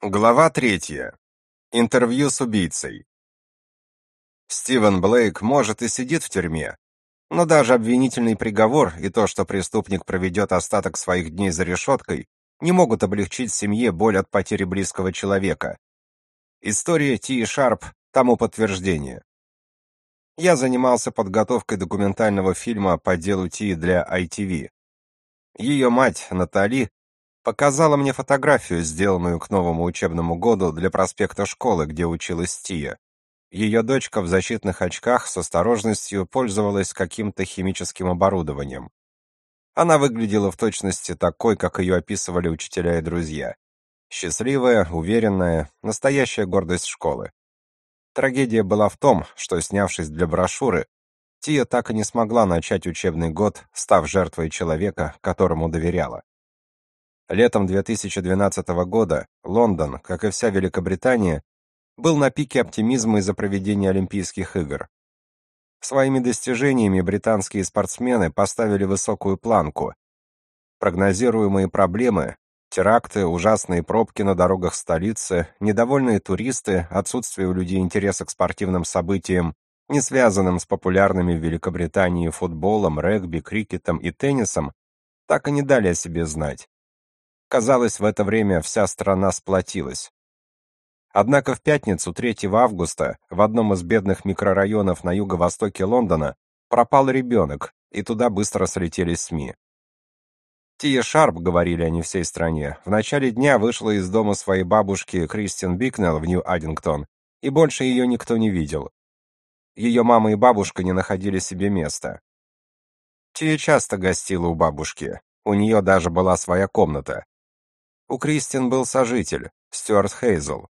Глава третья. Интервью с убийцей. Стивен Блейк, может, и сидит в тюрьме, но даже обвинительный приговор и то, что преступник проведет остаток своих дней за решеткой, не могут облегчить семье боль от потери близкого человека. История Ти Шарп тому подтверждение. Я занимался подготовкой документального фильма по делу Ти для ITV. Ее мать, Натали, показала мне фотографию, сделанную к новому учебному году для проспекта школы, где училась Тия. Ее дочка в защитных очках с осторожностью пользовалась каким-то химическим оборудованием. Она выглядела в точности такой, как ее описывали учителя и друзья. Счастливая, уверенная, настоящая гордость школы. Трагедия была в том, что, снявшись для брошюры, Тия так и не смогла начать учебный год, став жертвой человека, которому доверяла. Летом 2012 года Лондон, как и вся Великобритания, был на пике оптимизма из-за проведения Олимпийских игр. Своими достижениями британские спортсмены поставили высокую планку. Прогнозируемые проблемы теракты, ужасные пробки на дорогах столицы, недовольные туристы, отсутствие у людей интереса к спортивным событиям, не связанным с популярными в Великобритании футболом, регби, крикетом и теннисом, так и не дали о себе знать. Казалось, в это время вся страна сплотилась. Однако в пятницу, 3 августа, в одном из бедных микрорайонов на юго-востоке Лондона пропал ребенок, и туда быстро слетели СМИ. Тия Шарп, говорили они всей стране, в начале дня вышла из дома своей бабушки Кристин Бикнелл в Нью-Аддингтон, и больше ее никто не видел. Ее мама и бабушка не находили себе места. Тия часто гостила у бабушки, у нее даже была своя комната. У Кристин был сожитель, Стюарт Хейзел.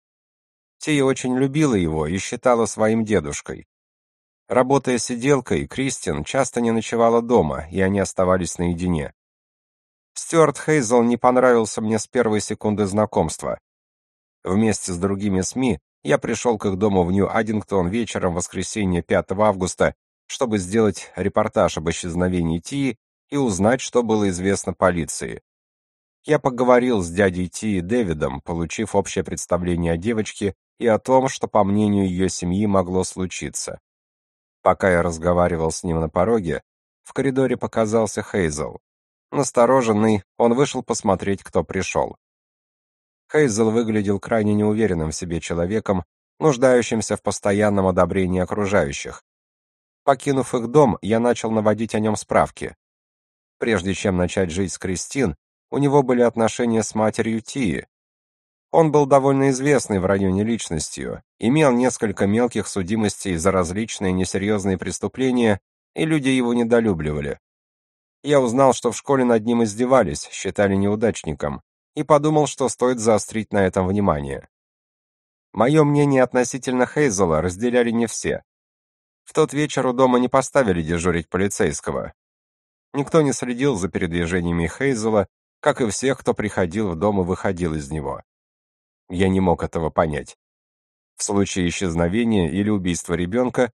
Тия очень любила его и считала своим дедушкой. Работая сиделкой, Кристин часто не ночевала дома, и они оставались наедине. Стюарт Хейзел не понравился мне с первой секунды знакомства. Вместе с другими СМИ я пришел к их дому в Нью-Аддингтон вечером воскресенья 5 августа, чтобы сделать репортаж об исчезновении Тии и узнать, что было известно полиции. Я поговорил с дядей Ти и Дэвидом, получив общее представление о девочке и о том, что, по мнению ее семьи, могло случиться. Пока я разговаривал с ним на пороге, в коридоре показался Хейзел. Настороженный, он вышел посмотреть, кто пришел. Хейзел выглядел крайне неуверенным в себе человеком, нуждающимся в постоянном одобрении окружающих. Покинув их дом, я начал наводить о нем справки. Прежде чем начать жить с Кристин, у него были отношения с матерью Тии. Он был довольно известной в районе личностью, имел несколько мелких судимостей за различные несерьезные преступления, и люди его недолюбливали. Я узнал, что в школе над ним издевались, считали неудачником, и подумал, что стоит заострить на этом внимание. Мое мнение относительно Хейзела разделяли не все. В тот вечер у дома не поставили дежурить полицейского. Никто не следил за передвижениями Хейзела, как и всех, кто приходил в дом и выходил из него. Я не мог этого понять. В случае исчезновения или убийства ребенка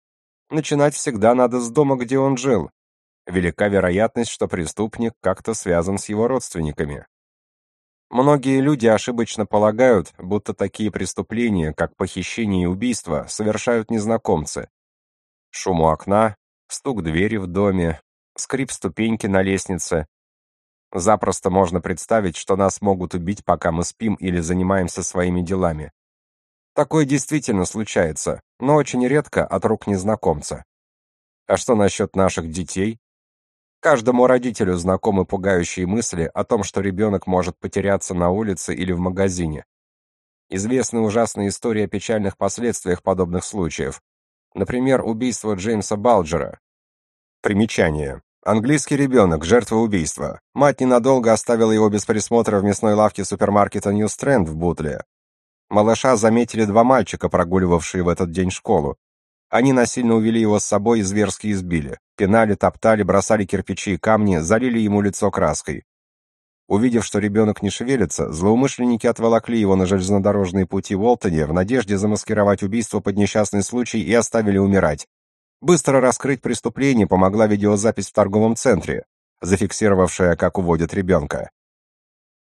начинать всегда надо с дома, где он жил. Велика вероятность, что преступник как-то связан с его родственниками. Многие люди ошибочно полагают, будто такие преступления, как похищение и убийство, совершают незнакомцы. Шум у окна, стук двери в доме, скрип ступеньки на лестнице Запросто можно представить, что нас могут убить, пока мы спим или занимаемся своими делами. Такое действительно случается, но очень редко от рук незнакомца. А что насчет наших детей? Каждому родителю знакомы пугающие мысли о том, что ребенок может потеряться на улице или в магазине. Известны ужасные истории о печальных последствиях подобных случаев. Например, убийство Джеймса Балджера. Примечание. Английский ребенок, жертва убийства. Мать ненадолго оставила его без присмотра в мясной лавке супермаркета New Strand в Бутле. Малыша заметили два мальчика, прогуливавшие в этот день школу. Они насильно увели его с собой и зверски избили. Пинали, топтали, бросали кирпичи и камни, залили ему лицо краской. Увидев, что ребенок не шевелится, злоумышленники отволокли его на железнодорожные пути в Уолтоне в надежде замаскировать убийство под несчастный случай и оставили умирать. Быстро раскрыть преступление помогла видеозапись в торговом центре, зафиксировавшая, как уводят ребенка.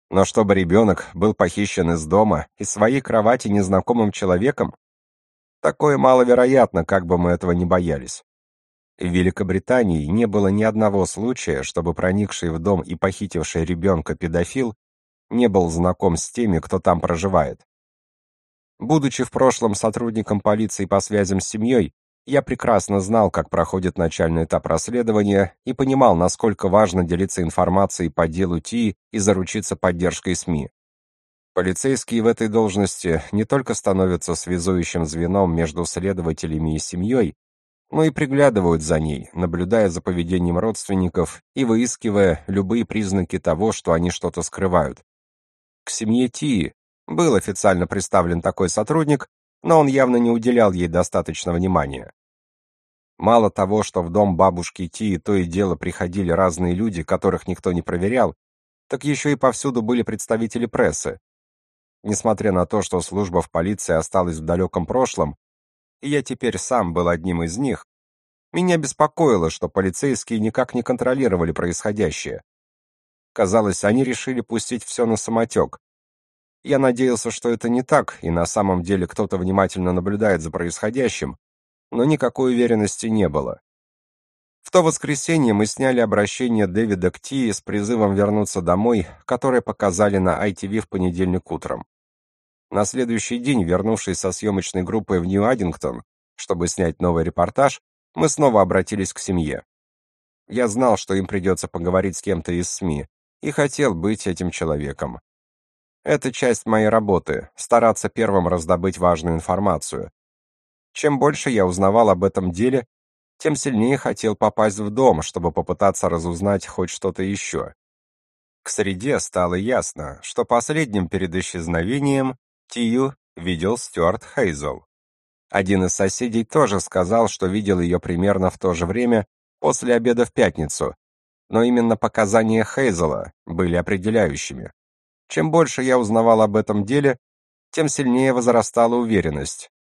Но чтобы ребенок был похищен из дома, из своей кровати незнакомым человеком, такое маловероятно, как бы мы этого не боялись. В Великобритании не было ни одного случая, чтобы проникший в дом и похитивший ребенка педофил не был знаком с теми, кто там проживает. Будучи в прошлом сотрудником полиции по связям с семьей, я прекрасно знал, как проходит начальный этап расследования и понимал, насколько важно делиться информацией по делу Ти и заручиться поддержкой СМИ. Полицейские в этой должности не только становятся связующим звеном между следователями и семьей, но и приглядывают за ней, наблюдая за поведением родственников и выискивая любые признаки того, что они что-то скрывают. К семье Ти был официально представлен такой сотрудник, но он явно не уделял ей достаточно внимания. Мало того, что в дом бабушки Ти то и дело приходили разные люди, которых никто не проверял, так еще и повсюду были представители прессы. Несмотря на то, что служба в полиции осталась в далеком прошлом, и я теперь сам был одним из них, меня беспокоило, что полицейские никак не контролировали происходящее. Казалось, они решили пустить все на самотек. Я надеялся, что это не так, и на самом деле кто-то внимательно наблюдает за происходящим, но никакой уверенности не было. В то воскресенье мы сняли обращение Дэвида к Тии с призывом вернуться домой, которое показали на ITV в понедельник утром. На следующий день, вернувшись со съемочной группой в Нью-Аддингтон, чтобы снять новый репортаж, мы снова обратились к семье. Я знал, что им придется поговорить с кем-то из СМИ, и хотел быть этим человеком. Это часть моей работы стараться первым раздобыть важную информацию. Чем больше я узнавал об этом деле, тем сильнее хотел попасть в дом, чтобы попытаться разузнать хоть что-то еще. К среде стало ясно, что последним перед исчезновением Тию видел Стюарт Хейзел. Один из соседей тоже сказал, что видел ее примерно в то же время после обеда в пятницу, но именно показания Хейзела были определяющими. Чем больше я узнавал об этом деле, тем сильнее возрастала уверенность.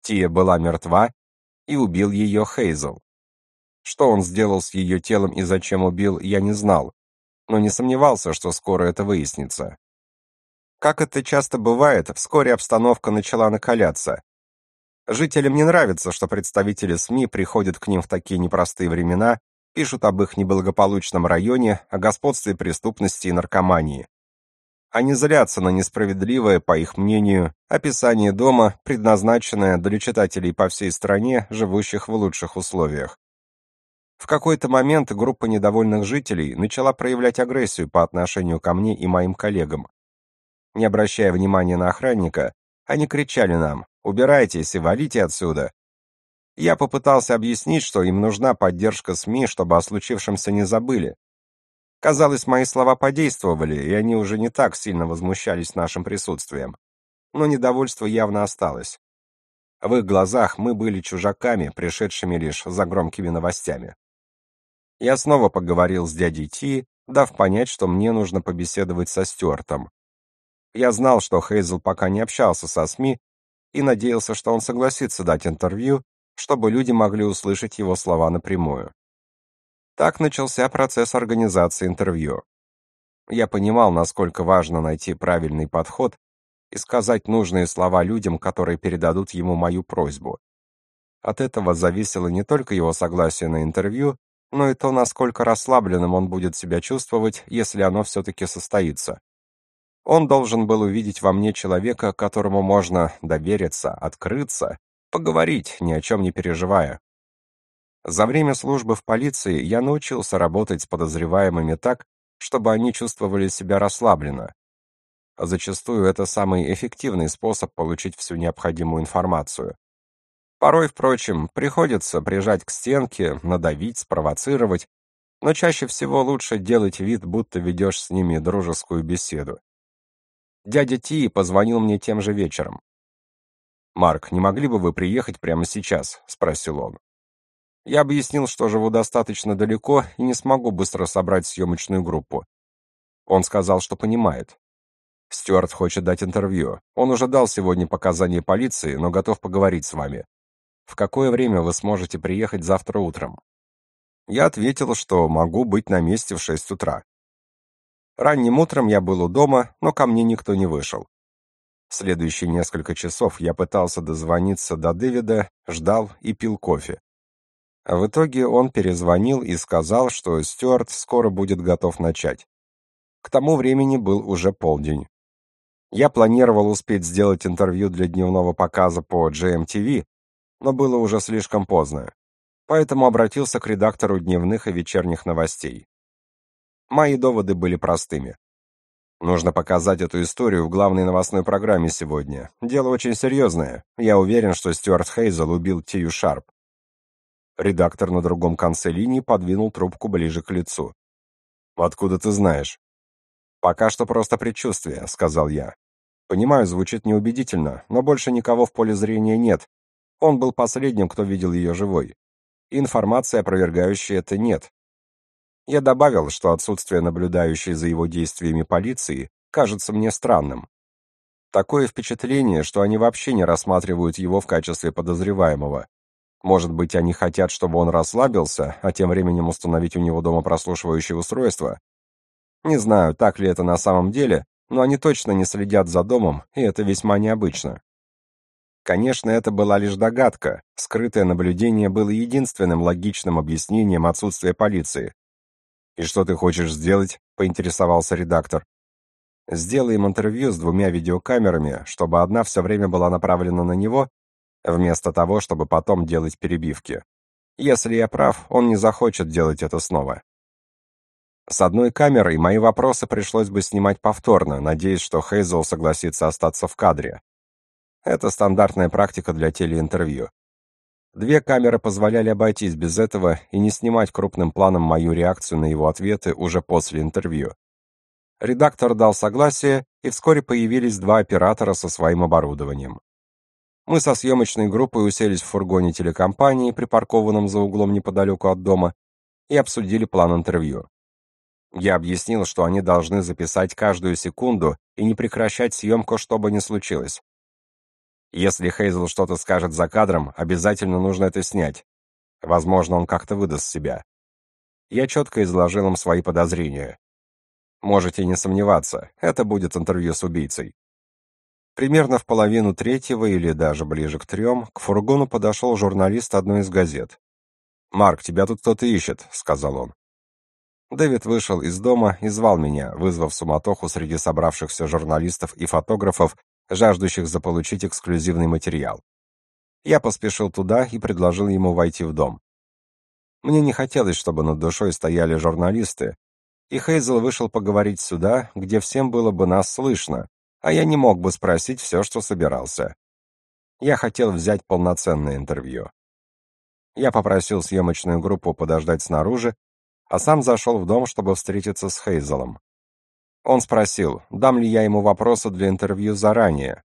Тия была мертва, и убил ее Хейзел. Что он сделал с ее телом и зачем убил, я не знал, но не сомневался, что скоро это выяснится. Как это часто бывает, вскоре обстановка начала накаляться. Жителям не нравится, что представители СМИ приходят к ним в такие непростые времена, пишут об их неблагополучном районе, о господстве преступности и наркомании. Они злятся на несправедливое, по их мнению, описание дома, предназначенное для читателей по всей стране, живущих в лучших условиях. В какой-то момент группа недовольных жителей начала проявлять агрессию по отношению ко мне и моим коллегам. Не обращая внимания на охранника, они кричали нам «Убирайтесь и валите отсюда!». Я попытался объяснить, что им нужна поддержка СМИ, чтобы о случившемся не забыли. Казалось, мои слова подействовали, и они уже не так сильно возмущались нашим присутствием. Но недовольство явно осталось. В их глазах мы были чужаками, пришедшими лишь за громкими новостями. Я снова поговорил с дядей Ти, дав понять, что мне нужно побеседовать со Стюартом. Я знал, что Хейзел пока не общался со СМИ и надеялся, что он согласится дать интервью, чтобы люди могли услышать его слова напрямую. Так начался процесс организации интервью. Я понимал, насколько важно найти правильный подход и сказать нужные слова людям, которые передадут ему мою просьбу. От этого зависело не только его согласие на интервью, но и то, насколько расслабленным он будет себя чувствовать, если оно все-таки состоится. Он должен был увидеть во мне человека, которому можно довериться, открыться, поговорить, ни о чем не переживая. За время службы в полиции я научился работать с подозреваемыми так, чтобы они чувствовали себя расслабленно. Зачастую это самый эффективный способ получить всю необходимую информацию. Порой, впрочем, приходится прижать к стенке, надавить, спровоцировать, но чаще всего лучше делать вид, будто ведешь с ними дружескую беседу. Дядя Ти позвонил мне тем же вечером. «Марк, не могли бы вы приехать прямо сейчас?» — спросил он. Я объяснил, что живу достаточно далеко и не смогу быстро собрать съемочную группу. Он сказал, что понимает. Стюарт хочет дать интервью. Он уже дал сегодня показания полиции, но готов поговорить с вами. В какое время вы сможете приехать завтра утром? Я ответил, что могу быть на месте в шесть утра. Ранним утром я был у дома, но ко мне никто не вышел. Следующие несколько часов я пытался дозвониться до Дэвида, ждал и пил кофе. А в итоге он перезвонил и сказал, что Стюарт скоро будет готов начать. К тому времени был уже полдень. Я планировал успеть сделать интервью для дневного показа по GMTV, но было уже слишком поздно. Поэтому обратился к редактору дневных и вечерних новостей. Мои доводы были простыми. Нужно показать эту историю в главной новостной программе сегодня. Дело очень серьезное. Я уверен, что Стюарт Хейзел убил Тию Шарп. Редактор на другом конце линии подвинул трубку ближе к лицу. «Откуда ты знаешь?» «Пока что просто предчувствие», — сказал я. «Понимаю, звучит неубедительно, но больше никого в поле зрения нет. Он был последним, кто видел ее живой. Информации, опровергающей это, нет. Я добавил, что отсутствие наблюдающей за его действиями полиции кажется мне странным. Такое впечатление, что они вообще не рассматривают его в качестве подозреваемого, может быть, они хотят, чтобы он расслабился, а тем временем установить у него дома прослушивающее устройство? Не знаю, так ли это на самом деле, но они точно не следят за домом, и это весьма необычно. Конечно, это была лишь догадка. Скрытое наблюдение было единственным логичным объяснением отсутствия полиции. «И что ты хочешь сделать?» — поинтересовался редактор. «Сделаем интервью с двумя видеокамерами, чтобы одна все время была направлена на него, вместо того, чтобы потом делать перебивки. Если я прав, он не захочет делать это снова. С одной камерой мои вопросы пришлось бы снимать повторно, надеясь, что Хейзел согласится остаться в кадре. Это стандартная практика для телеинтервью. Две камеры позволяли обойтись без этого и не снимать крупным планом мою реакцию на его ответы уже после интервью. Редактор дал согласие, и вскоре появились два оператора со своим оборудованием. Мы со съемочной группой уселись в фургоне телекомпании, припаркованном за углом неподалеку от дома, и обсудили план интервью. Я объяснил, что они должны записать каждую секунду и не прекращать съемку, что бы ни случилось. Если Хейзел что-то скажет за кадром, обязательно нужно это снять. Возможно, он как-то выдаст себя. Я четко изложил им свои подозрения. Можете не сомневаться, это будет интервью с убийцей. Примерно в половину третьего или даже ближе к трем к фургону подошел журналист одной из газет. «Марк, тебя тут кто-то ищет», — сказал он. Дэвид вышел из дома и звал меня, вызвав суматоху среди собравшихся журналистов и фотографов, жаждущих заполучить эксклюзивный материал. Я поспешил туда и предложил ему войти в дом. Мне не хотелось, чтобы над душой стояли журналисты, и Хейзел вышел поговорить сюда, где всем было бы нас слышно, а я не мог бы спросить все, что собирался. Я хотел взять полноценное интервью. Я попросил съемочную группу подождать снаружи, а сам зашел в дом, чтобы встретиться с Хейзелом. Он спросил, дам ли я ему вопросы для интервью заранее.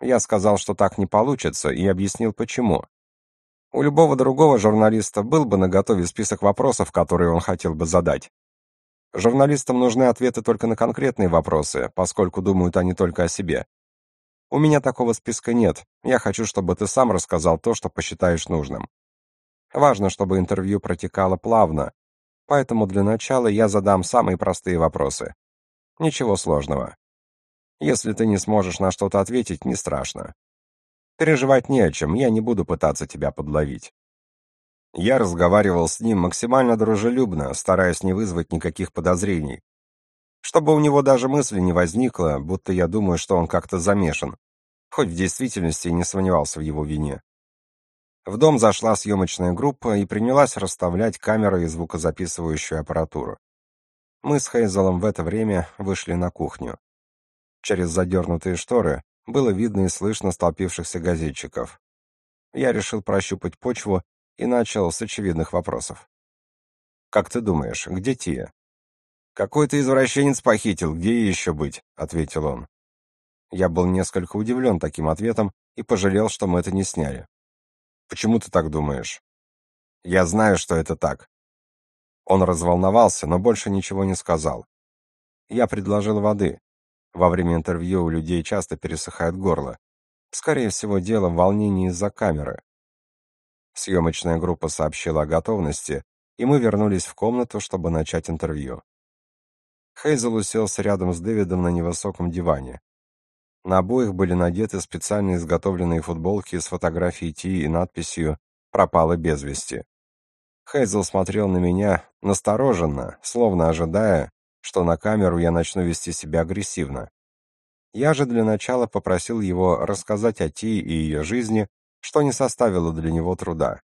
Я сказал, что так не получится, и объяснил, почему. У любого другого журналиста был бы наготове список вопросов, которые он хотел бы задать. Журналистам нужны ответы только на конкретные вопросы, поскольку думают они только о себе. У меня такого списка нет. Я хочу, чтобы ты сам рассказал то, что посчитаешь нужным. Важно, чтобы интервью протекало плавно, поэтому для начала я задам самые простые вопросы. Ничего сложного. Если ты не сможешь на что-то ответить, не страшно. Переживать не о чем, я не буду пытаться тебя подловить. Я разговаривал с ним максимально дружелюбно, стараясь не вызвать никаких подозрений. Чтобы у него даже мысли не возникло, будто я думаю, что он как-то замешан, хоть в действительности и не сомневался в его вине. В дом зашла съемочная группа и принялась расставлять камеры и звукозаписывающую аппаратуру. Мы с Хейзелом в это время вышли на кухню. Через задернутые шторы было видно и слышно столпившихся газетчиков. Я решил прощупать почву и начал с очевидных вопросов. «Как ты думаешь, где Тия?» «Какой-то извращенец похитил, где ей еще быть?» — ответил он. Я был несколько удивлен таким ответом и пожалел, что мы это не сняли. «Почему ты так думаешь?» «Я знаю, что это так». Он разволновался, но больше ничего не сказал. Я предложил воды. Во время интервью у людей часто пересыхает горло. Скорее всего, дело в волнении из-за камеры. Съемочная группа сообщила о готовности, и мы вернулись в комнату, чтобы начать интервью. Хейзел уселся рядом с Дэвидом на невысоком диване. На обоих были надеты специально изготовленные футболки с фотографией Ти и надписью «Пропала без вести». Хейзел смотрел на меня настороженно, словно ожидая, что на камеру я начну вести себя агрессивно. Я же для начала попросил его рассказать о Ти и ее жизни, что не составило для него труда.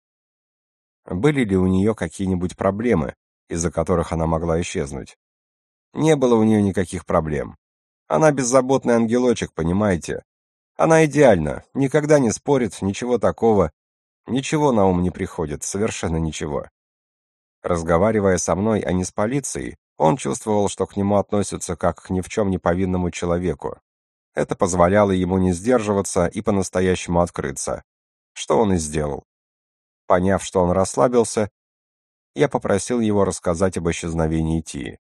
Были ли у нее какие-нибудь проблемы, из-за которых она могла исчезнуть? Не было у нее никаких проблем. Она беззаботный ангелочек, понимаете? Она идеальна, никогда не спорит, ничего такого. Ничего на ум не приходит, совершенно ничего. Разговаривая со мной, а не с полицией, он чувствовал, что к нему относятся как к ни в чем не повинному человеку. Это позволяло ему не сдерживаться и по-настоящему открыться. Что он и сделал. Поняв, что он расслабился, я попросил его рассказать об исчезновении Тии.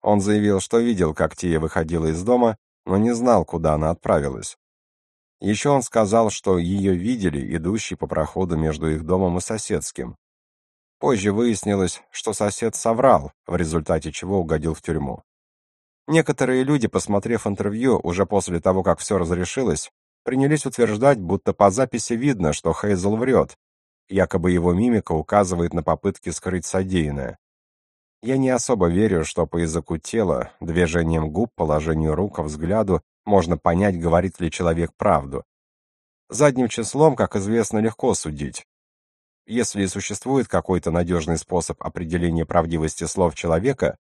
Он заявил, что видел, как Тия выходила из дома, но не знал, куда она отправилась. Еще он сказал, что ее видели, идущей по проходу между их домом и соседским. Позже выяснилось, что сосед соврал, в результате чего угодил в тюрьму. Некоторые люди, посмотрев интервью уже после того, как все разрешилось, принялись утверждать, будто по записи видно, что Хейзел врет, якобы его мимика указывает на попытки скрыть содеянное. Я не особо верю, что по языку тела, движением губ, положению рук, взгляду можно понять, говорит ли человек правду. Задним числом, как известно, легко судить. Если и существует какой-то надежный способ определения правдивости слов человека,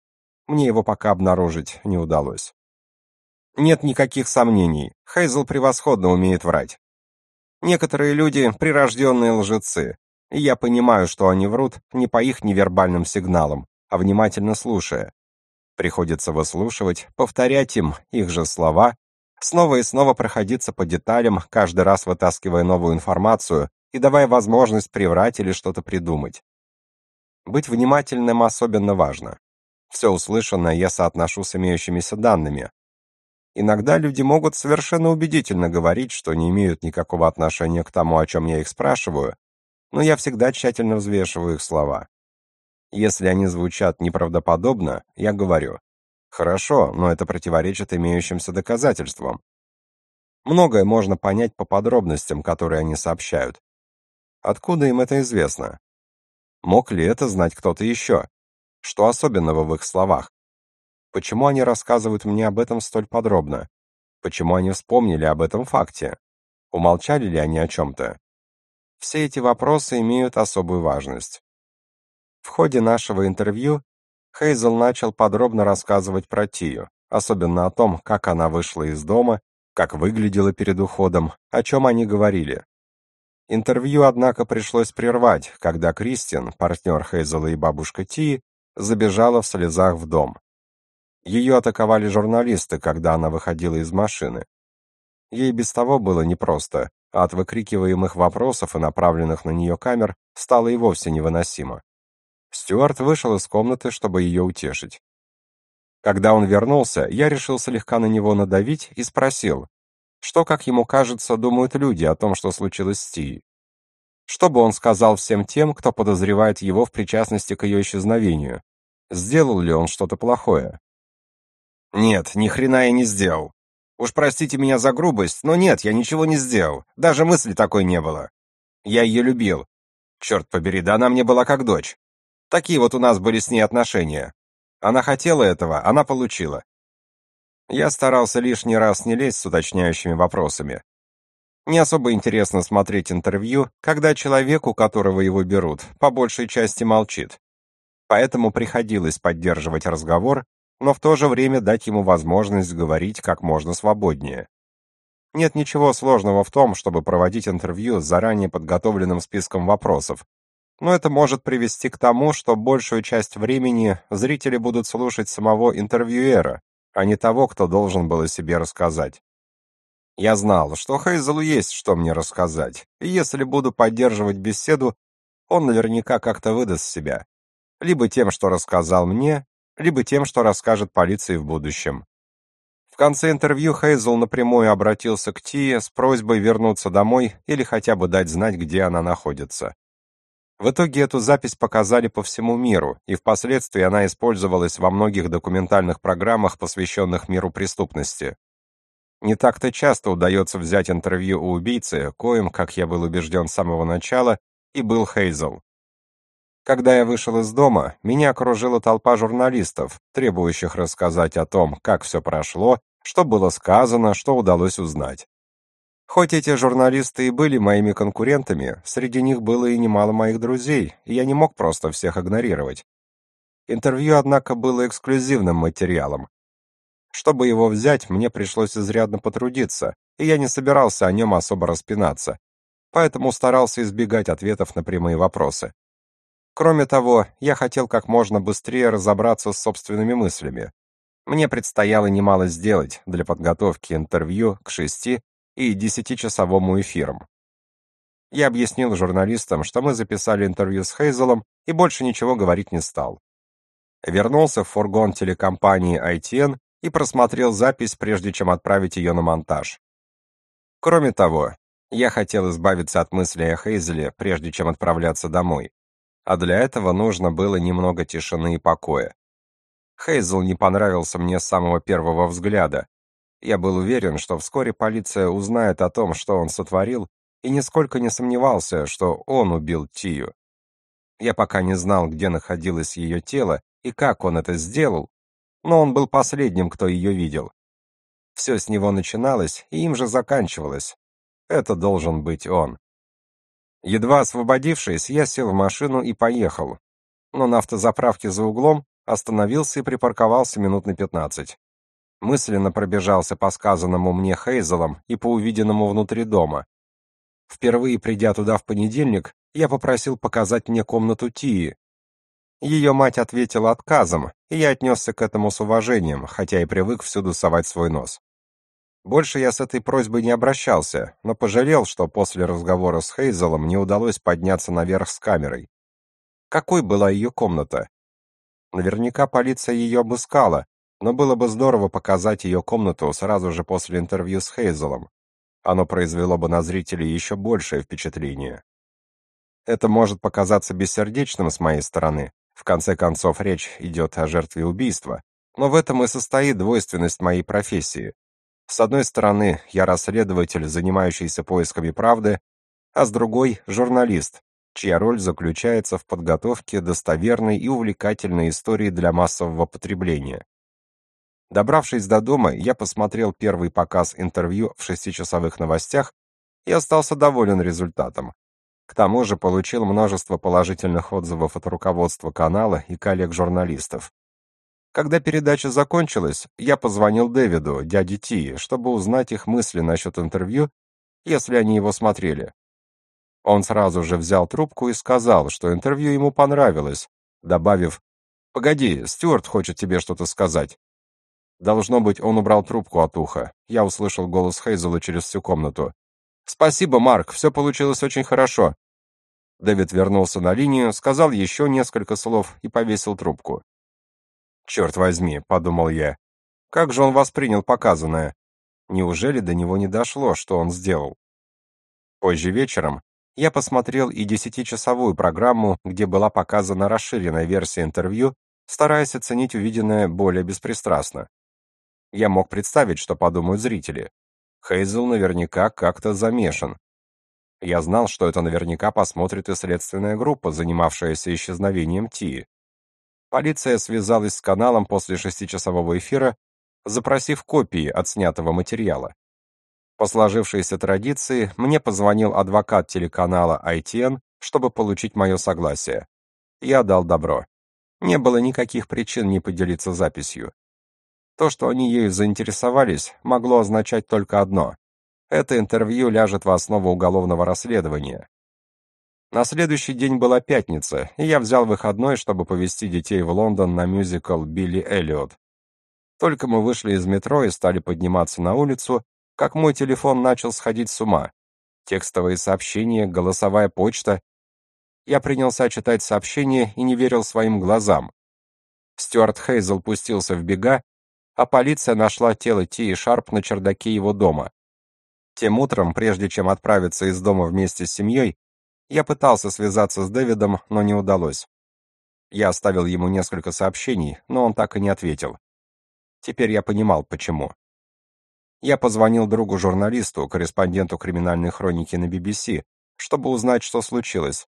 мне его пока обнаружить не удалось. Нет никаких сомнений, Хейзел превосходно умеет врать. Некоторые люди — прирожденные лжецы, и я понимаю, что они врут не по их невербальным сигналам, а внимательно слушая. Приходится выслушивать, повторять им их же слова, снова и снова проходиться по деталям, каждый раз вытаскивая новую информацию и давая возможность приврать или что-то придумать. Быть внимательным особенно важно. Все услышанное я соотношу с имеющимися данными. Иногда люди могут совершенно убедительно говорить, что не имеют никакого отношения к тому, о чем я их спрашиваю, но я всегда тщательно взвешиваю их слова. Если они звучат неправдоподобно, я говорю: "Хорошо, но это противоречит имеющимся доказательствам". Многое можно понять по подробностям, которые они сообщают. Откуда им это известно? Мог ли это знать кто-то еще? Что особенного в их словах? Почему они рассказывают мне об этом столь подробно? Почему они вспомнили об этом факте? Умолчали ли они о чем-то? Все эти вопросы имеют особую важность. В ходе нашего интервью Хейзел начал подробно рассказывать про Тию, особенно о том, как она вышла из дома, как выглядела перед уходом, о чем они говорили. Интервью, однако, пришлось прервать, когда Кристин, партнер Хейзела и бабушка Ти, забежала в слезах в дом. Ее атаковали журналисты, когда она выходила из машины. Ей без того было непросто, а от выкрикиваемых вопросов и направленных на нее камер стало и вовсе невыносимо. Стюарт вышел из комнаты, чтобы ее утешить. Когда он вернулся, я решил слегка на него надавить и спросил, что, как ему кажется, думают люди о том, что случилось с Ти. Что бы он сказал всем тем, кто подозревает его в причастности к ее исчезновению? Сделал ли он что-то плохое? Нет, ни хрена я не сделал. Уж простите меня за грубость, но нет, я ничего не сделал. Даже мысли такой не было. Я ее любил. Черт побери, да она мне была как дочь. Такие вот у нас были с ней отношения. Она хотела этого, она получила. Я старался лишний раз не лезть с уточняющими вопросами. Не особо интересно смотреть интервью, когда человек, у которого его берут, по большей части молчит. Поэтому приходилось поддерживать разговор, но в то же время дать ему возможность говорить как можно свободнее. Нет ничего сложного в том, чтобы проводить интервью с заранее подготовленным списком вопросов, но это может привести к тому, что большую часть времени зрители будут слушать самого интервьюера, а не того, кто должен был о себе рассказать. Я знал, что Хейзелу есть что мне рассказать, и если буду поддерживать беседу, он наверняка как-то выдаст себя. Либо тем, что рассказал мне, либо тем, что расскажет полиции в будущем. В конце интервью Хейзел напрямую обратился к Тие с просьбой вернуться домой или хотя бы дать знать, где она находится. В итоге эту запись показали по всему миру, и впоследствии она использовалась во многих документальных программах, посвященных миру преступности. Не так-то часто удается взять интервью у убийцы, коим, как я был убежден с самого начала, и был Хейзел. Когда я вышел из дома, меня окружила толпа журналистов, требующих рассказать о том, как все прошло, что было сказано, что удалось узнать. Хоть эти журналисты и были моими конкурентами, среди них было и немало моих друзей, и я не мог просто всех игнорировать. Интервью, однако, было эксклюзивным материалом. Чтобы его взять, мне пришлось изрядно потрудиться, и я не собирался о нем особо распинаться, поэтому старался избегать ответов на прямые вопросы. Кроме того, я хотел как можно быстрее разобраться с собственными мыслями. Мне предстояло немало сделать для подготовки интервью к шести и десятичасовому эфирам. Я объяснил журналистам, что мы записали интервью с Хейзелом и больше ничего говорить не стал. Вернулся в фургон телекомпании ITN и просмотрел запись, прежде чем отправить ее на монтаж. Кроме того, я хотел избавиться от мыслей о Хейзеле, прежде чем отправляться домой. А для этого нужно было немного тишины и покоя. Хейзел не понравился мне с самого первого взгляда, я был уверен, что вскоре полиция узнает о том, что он сотворил, и нисколько не сомневался, что он убил Тию. Я пока не знал, где находилось ее тело и как он это сделал, но он был последним, кто ее видел. Все с него начиналось, и им же заканчивалось. Это должен быть он. Едва освободившись, я сел в машину и поехал. Но на автозаправке за углом остановился и припарковался минут на пятнадцать мысленно пробежался по сказанному мне Хейзелом и по увиденному внутри дома. Впервые придя туда в понедельник, я попросил показать мне комнату Тии. Ее мать ответила отказом, и я отнесся к этому с уважением, хотя и привык всюду совать свой нос. Больше я с этой просьбой не обращался, но пожалел, что после разговора с Хейзелом не удалось подняться наверх с камерой. Какой была ее комната? Наверняка полиция ее обыскала, но было бы здорово показать ее комнату сразу же после интервью с Хейзелом. Оно произвело бы на зрителей еще большее впечатление. Это может показаться бессердечным с моей стороны. В конце концов, речь идет о жертве убийства. Но в этом и состоит двойственность моей профессии. С одной стороны, я расследователь, занимающийся поисками правды, а с другой — журналист, чья роль заключается в подготовке достоверной и увлекательной истории для массового потребления. Добравшись до дома, я посмотрел первый показ интервью в шестичасовых новостях и остался доволен результатом. К тому же получил множество положительных отзывов от руководства канала и коллег-журналистов. Когда передача закончилась, я позвонил Дэвиду, дяде Ти, чтобы узнать их мысли насчет интервью, если они его смотрели. Он сразу же взял трубку и сказал, что интервью ему понравилось, добавив «Погоди, Стюарт хочет тебе что-то сказать». Должно быть, он убрал трубку от уха. Я услышал голос Хейзела через всю комнату. «Спасибо, Марк, все получилось очень хорошо». Дэвид вернулся на линию, сказал еще несколько слов и повесил трубку. «Черт возьми», — подумал я, — «как же он воспринял показанное? Неужели до него не дошло, что он сделал?» Позже вечером я посмотрел и десятичасовую программу, где была показана расширенная версия интервью, стараясь оценить увиденное более беспристрастно. Я мог представить, что подумают зрители. Хейзел наверняка как-то замешан. Я знал, что это наверняка посмотрит и следственная группа, занимавшаяся исчезновением Ти. Полиция связалась с каналом после шестичасового эфира, запросив копии отснятого материала. По сложившейся традиции, мне позвонил адвокат телеканала ITN, чтобы получить мое согласие. Я дал добро. Не было никаких причин не поделиться записью. То, что они ею заинтересовались, могло означать только одно. Это интервью ляжет в основу уголовного расследования. На следующий день была пятница, и я взял выходной, чтобы повезти детей в Лондон на мюзикл «Билли Эллиот». Только мы вышли из метро и стали подниматься на улицу, как мой телефон начал сходить с ума. Текстовые сообщения, голосовая почта. Я принялся читать сообщения и не верил своим глазам. Стюарт Хейзел пустился в бега, а полиция нашла тело Тии Шарп на чердаке его дома. Тем утром, прежде чем отправиться из дома вместе с семьей, Я пытался связаться с Дэвидом, но не удалось. Я оставил ему несколько сообщений, но он так и не ответил. Теперь я понимал, почему. Я позвонил другу-журналисту, корреспонденту криминальной хроники на BBC, чтобы узнать, что случилось.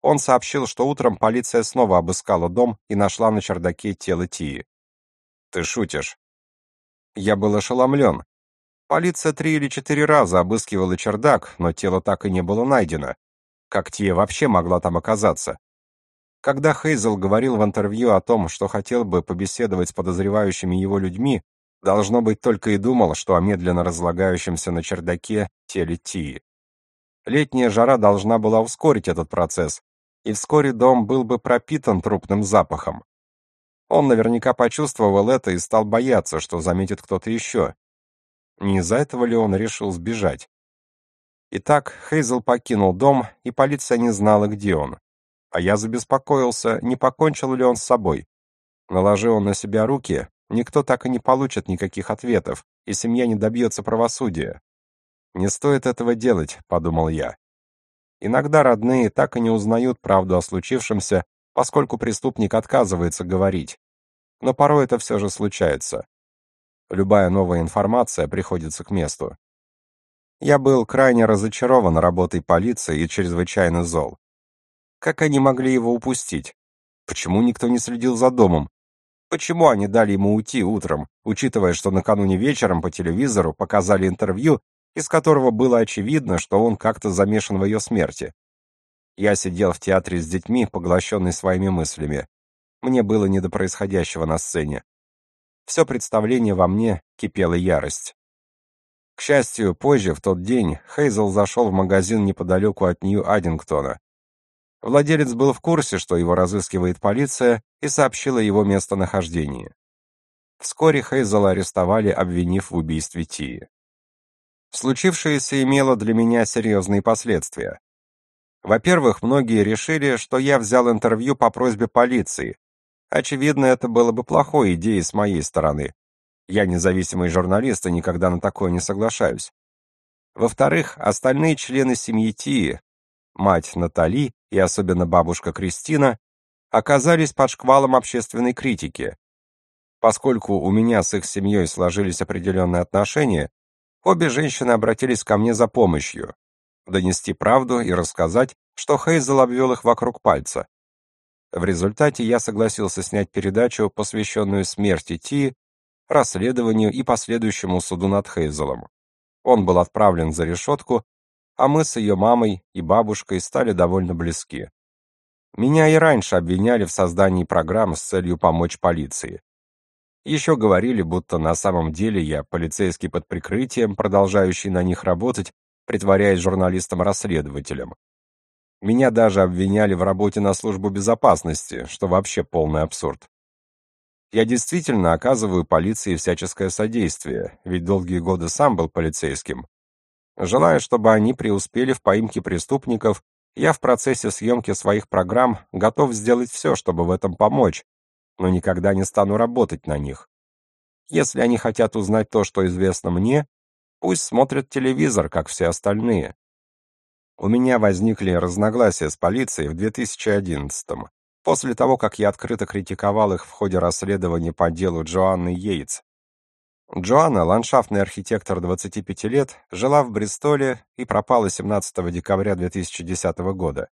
Он сообщил, что утром полиция снова обыскала дом и нашла на чердаке тело Тии. «Ты шутишь?» Я был ошеломлен. Полиция три или четыре раза обыскивала чердак, но тело так и не было найдено. Как Тия вообще могла там оказаться? Когда Хейзел говорил в интервью о том, что хотел бы побеседовать с подозревающими его людьми, должно быть, только и думал, что о медленно разлагающемся на чердаке теле Тии. Летняя жара должна была ускорить этот процесс, и вскоре дом был бы пропитан трупным запахом. Он наверняка почувствовал это и стал бояться, что заметит кто-то еще. Не из-за этого ли он решил сбежать? Итак, Хейзел покинул дом, и полиция не знала, где он. А я забеспокоился, не покончил ли он с собой. Наложил он на себя руки, никто так и не получит никаких ответов, и семья не добьется правосудия. «Не стоит этого делать», — подумал я. Иногда родные так и не узнают правду о случившемся, поскольку преступник отказывается говорить. Но порой это все же случается. Любая новая информация приходится к месту. Я был крайне разочарован работой полиции и чрезвычайно зол. Как они могли его упустить? Почему никто не следил за домом? Почему они дали ему уйти утром, учитывая, что накануне вечером по телевизору показали интервью, из которого было очевидно, что он как-то замешан в ее смерти? Я сидел в театре с детьми, поглощенный своими мыслями. Мне было не до происходящего на сцене. Все представление во мне кипела ярость. К счастью, позже, в тот день, Хейзел зашел в магазин неподалеку от Нью-Аддингтона. Владелец был в курсе, что его разыскивает полиция, и сообщил о его местонахождении. Вскоре Хейзела арестовали, обвинив в убийстве Тии. Случившееся имело для меня серьезные последствия. Во-первых, многие решили, что я взял интервью по просьбе полиции. Очевидно, это было бы плохой идеей с моей стороны, я независимый журналист и никогда на такое не соглашаюсь. Во-вторых, остальные члены семьи Тии, мать Натали и особенно бабушка Кристина, оказались под шквалом общественной критики. Поскольку у меня с их семьей сложились определенные отношения, обе женщины обратились ко мне за помощью, донести правду и рассказать, что Хейзел обвел их вокруг пальца. В результате я согласился снять передачу, посвященную смерти Ти расследованию и последующему суду над Хейзелом. Он был отправлен за решетку, а мы с ее мамой и бабушкой стали довольно близки. Меня и раньше обвиняли в создании программ с целью помочь полиции. Еще говорили, будто на самом деле я полицейский под прикрытием, продолжающий на них работать, притворяясь журналистом-расследователем. Меня даже обвиняли в работе на службу безопасности, что вообще полный абсурд. Я действительно оказываю полиции всяческое содействие, ведь долгие годы сам был полицейским. Желая, чтобы они преуспели в поимке преступников, я в процессе съемки своих программ готов сделать все, чтобы в этом помочь, но никогда не стану работать на них. Если они хотят узнать то, что известно мне, пусть смотрят телевизор, как все остальные. У меня возникли разногласия с полицией в 2011 -м после того, как я открыто критиковал их в ходе расследования по делу Джоанны Йейтс. Джоанна, ландшафтный архитектор 25 лет, жила в Бристоле и пропала 17 декабря 2010 года.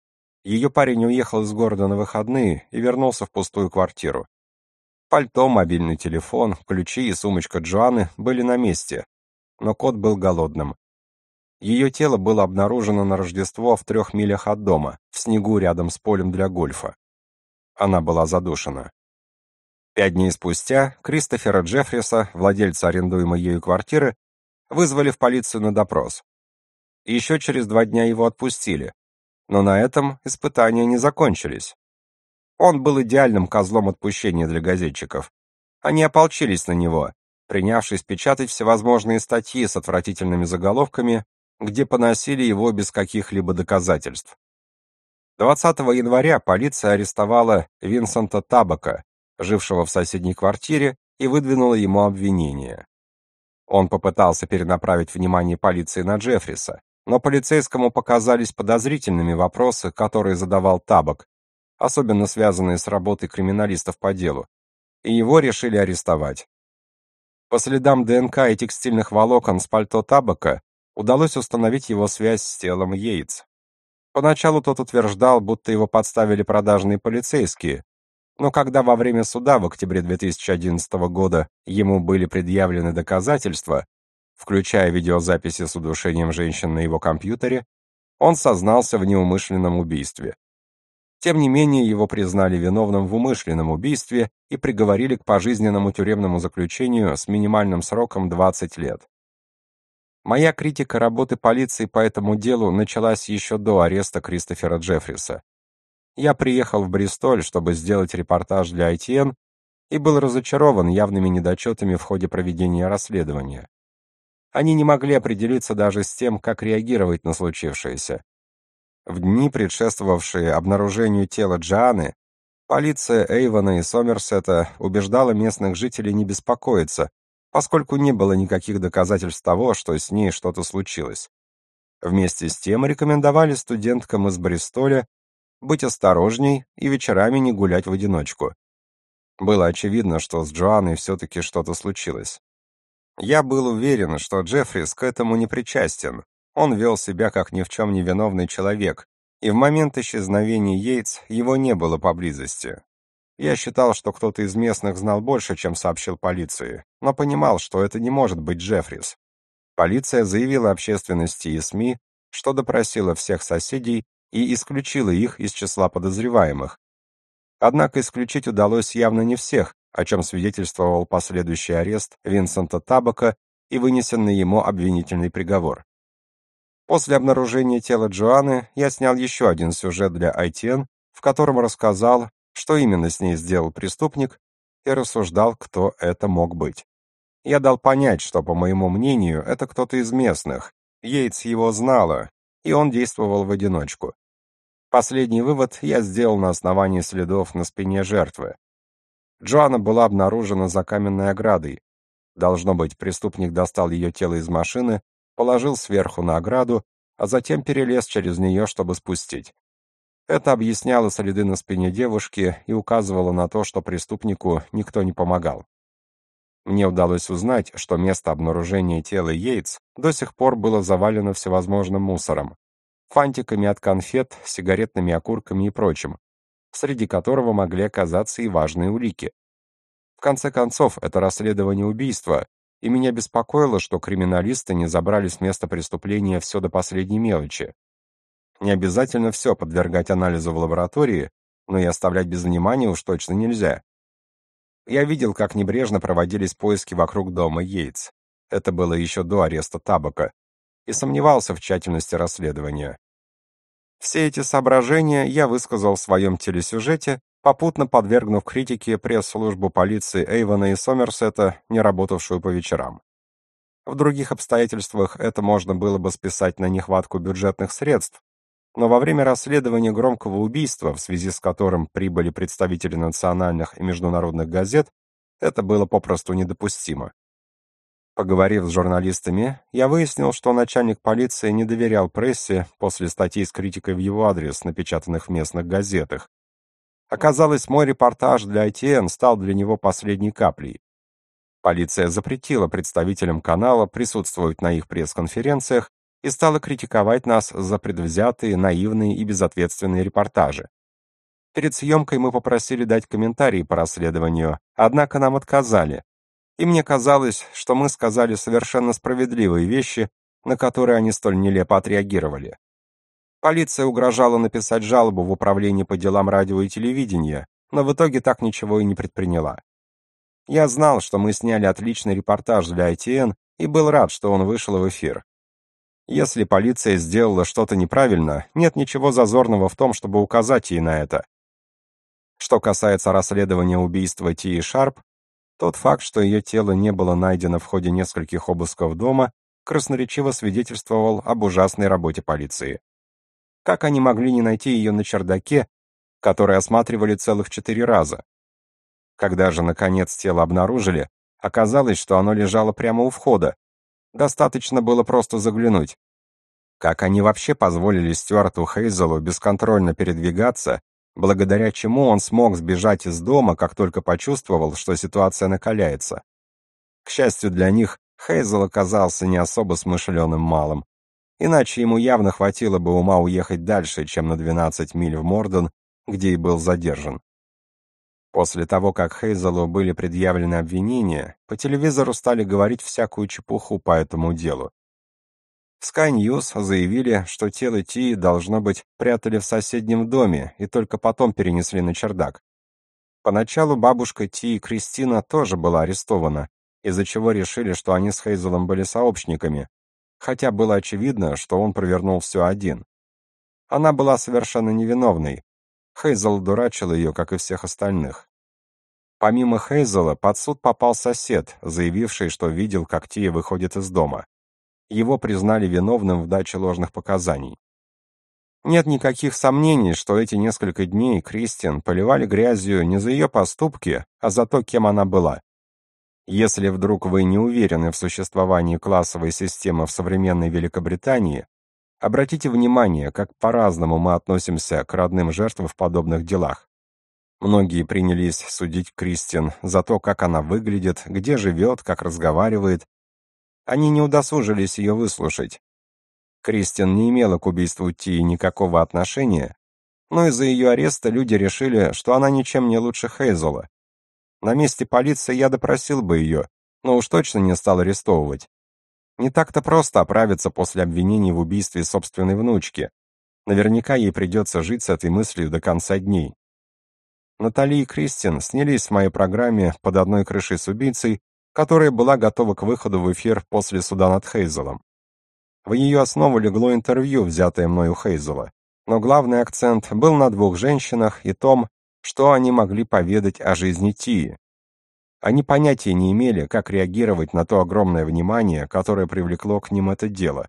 Ее парень уехал из города на выходные и вернулся в пустую квартиру. Пальто, мобильный телефон, ключи и сумочка Джоанны были на месте, но кот был голодным. Ее тело было обнаружено на Рождество в трех милях от дома, в снегу рядом с полем для гольфа. Она была задушена. Пять дней спустя Кристофера Джеффриса, владельца арендуемой ею квартиры, вызвали в полицию на допрос. Еще через два дня его отпустили, но на этом испытания не закончились. Он был идеальным козлом отпущения для газетчиков. Они ополчились на него, принявшись печатать всевозможные статьи с отвратительными заголовками, где поносили его без каких-либо доказательств. 20 января полиция арестовала Винсента Табака, жившего в соседней квартире, и выдвинула ему обвинение. Он попытался перенаправить внимание полиции на Джеффриса, Но полицейскому показались подозрительными вопросы, которые задавал Табак, особенно связанные с работой криминалистов по делу, и его решили арестовать. По следам ДНК и текстильных волокон с пальто Табака удалось установить его связь с телом Йейтс. Поначалу тот утверждал, будто его подставили продажные полицейские, но когда во время суда в октябре 2011 года ему были предъявлены доказательства, включая видеозаписи с удушением женщин на его компьютере, он сознался в неумышленном убийстве. Тем не менее, его признали виновным в умышленном убийстве и приговорили к пожизненному тюремному заключению с минимальным сроком 20 лет. Моя критика работы полиции по этому делу началась еще до ареста Кристофера Джеффриса. Я приехал в Бристоль, чтобы сделать репортаж для ITN, и был разочарован явными недочетами в ходе проведения расследования. Они не могли определиться даже с тем, как реагировать на случившееся. В дни, предшествовавшие обнаружению тела Джаны, полиция Эйвона и Сомерсета убеждала местных жителей не беспокоиться, поскольку не было никаких доказательств того, что с ней что-то случилось. Вместе с тем рекомендовали студенткам из Бристоля быть осторожней и вечерами не гулять в одиночку. Было очевидно, что с Джоанной все-таки что-то случилось. Я был уверен, что Джеффрис к этому не причастен. Он вел себя как ни в чем не виновный человек, и в момент исчезновения Йейтс его не было поблизости. Я считал, что кто-то из местных знал больше, чем сообщил полиции, но понимал, что это не может быть Джеффрис. Полиция заявила общественности и СМИ, что допросила всех соседей и исключила их из числа подозреваемых. Однако исключить удалось явно не всех, о чем свидетельствовал последующий арест Винсента Табака и вынесенный ему обвинительный приговор. После обнаружения тела Джоанны я снял еще один сюжет для ITN, в котором рассказал, что именно с ней сделал преступник, и рассуждал, кто это мог быть. Я дал понять, что, по моему мнению, это кто-то из местных. Йейтс его знала, и он действовал в одиночку. Последний вывод я сделал на основании следов на спине жертвы. Джоанна была обнаружена за каменной оградой. Должно быть, преступник достал ее тело из машины, положил сверху на ограду, а затем перелез через нее, чтобы спустить. Это объясняло следы на спине девушки и указывало на то, что преступнику никто не помогал. Мне удалось узнать, что место обнаружения тела Йейтс до сих пор было завалено всевозможным мусором фантиками от конфет, сигаретными окурками и прочим, среди которого могли оказаться и важные улики. В конце концов, это расследование убийства, и меня беспокоило, что криминалисты не забрали с места преступления все до последней мелочи. Не обязательно все подвергать анализу в лаборатории, но и оставлять без внимания уж точно нельзя. Я видел, как небрежно проводились поиски вокруг дома Йейтс. Это было еще до ареста Табака. И сомневался в тщательности расследования. Все эти соображения я высказал в своем телесюжете, попутно подвергнув критике пресс-службу полиции Эйвона и Сомерсета, не работавшую по вечерам. В других обстоятельствах это можно было бы списать на нехватку бюджетных средств, но во время расследования громкого убийства, в связи с которым прибыли представители национальных и международных газет, это было попросту недопустимо. Поговорив с журналистами, я выяснил, что начальник полиции не доверял прессе после статей с критикой в его адрес, напечатанных в местных газетах. Оказалось, мой репортаж для ITN стал для него последней каплей. Полиция запретила представителям канала присутствовать на их пресс-конференциях и стала критиковать нас за предвзятые, наивные и безответственные репортажи. Перед съемкой мы попросили дать комментарии по расследованию, однако нам отказали, и мне казалось, что мы сказали совершенно справедливые вещи, на которые они столь нелепо отреагировали. Полиция угрожала написать жалобу в управление по делам радио и телевидения, но в итоге так ничего и не предприняла. Я знал, что мы сняли отличный репортаж для ITN и был рад, что он вышел в эфир. Если полиция сделала что-то неправильно, нет ничего зазорного в том, чтобы указать ей на это. Что касается расследования убийства Ти Шарп, тот факт, что ее тело не было найдено в ходе нескольких обысков дома, красноречиво свидетельствовал об ужасной работе полиции. Как они могли не найти ее на чердаке, который осматривали целых четыре раза? Когда же, наконец, тело обнаружили, оказалось, что оно лежало прямо у входа. Достаточно было просто заглянуть. Как они вообще позволили Стюарту Хейзелу бесконтрольно передвигаться, благодаря чему он смог сбежать из дома, как только почувствовал, что ситуация накаляется? К счастью для них, Хейзел оказался не особо смышленым малым. Иначе ему явно хватило бы ума уехать дальше, чем на 12 миль в Морден, где и был задержан. После того, как Хейзелу были предъявлены обвинения, по телевизору стали говорить всякую чепуху по этому делу. Sky News заявили, что тело Ти должно быть прятали в соседнем доме и только потом перенесли на чердак. Поначалу бабушка Ти Кристина тоже была арестована, из-за чего решили, что они с Хейзелом были сообщниками, хотя было очевидно, что он провернул все один. Она была совершенно невиновной. Хейзел дурачил ее, как и всех остальных. Помимо Хейзела, под суд попал сосед, заявивший, что видел, как Тия выходит из дома его признали виновным в даче ложных показаний. Нет никаких сомнений, что эти несколько дней Кристин поливали грязью не за ее поступки, а за то, кем она была. Если вдруг вы не уверены в существовании классовой системы в современной Великобритании, обратите внимание, как по-разному мы относимся к родным жертвам в подобных делах. Многие принялись судить Кристин за то, как она выглядит, где живет, как разговаривает, они не удосужились ее выслушать. Кристин не имела к убийству Ти никакого отношения, но из-за ее ареста люди решили, что она ничем не лучше Хейзела. На месте полиции я допросил бы ее, но уж точно не стал арестовывать. Не так-то просто оправиться после обвинений в убийстве собственной внучки. Наверняка ей придется жить с этой мыслью до конца дней. Натали и Кристин снялись в моей программе под одной крышей с убийцей которая была готова к выходу в эфир после суда над Хейзелом. В ее основу легло интервью, взятое мной у Хейзела, но главный акцент был на двух женщинах и том, что они могли поведать о жизни Тии. Они понятия не имели, как реагировать на то огромное внимание, которое привлекло к ним это дело.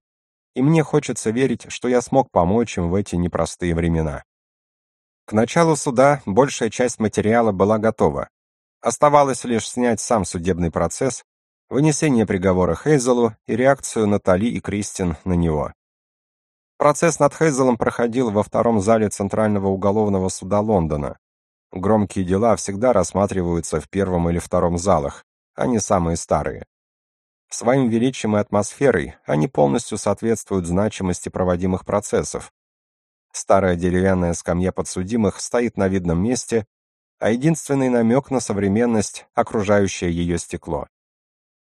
И мне хочется верить, что я смог помочь им в эти непростые времена. К началу суда большая часть материала была готова, Оставалось лишь снять сам судебный процесс, вынесение приговора Хейзелу и реакцию Натали и Кристин на него. Процесс над Хейзелом проходил во втором зале Центрального уголовного суда Лондона. Громкие дела всегда рассматриваются в первом или втором залах, они самые старые. Своим величием и атмосферой они полностью соответствуют значимости проводимых процессов. Старая деревянная скамья подсудимых стоит на видном месте, а единственный намек на современность — окружающее ее стекло.